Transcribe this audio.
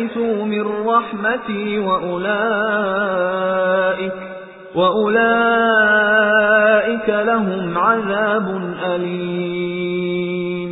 يَئِسُوا مِن رَّحْمَتِي وَأُولَئِكَ وَأُولَئِكَ لَهُمْ عَذَابٌ أَلِيمٌ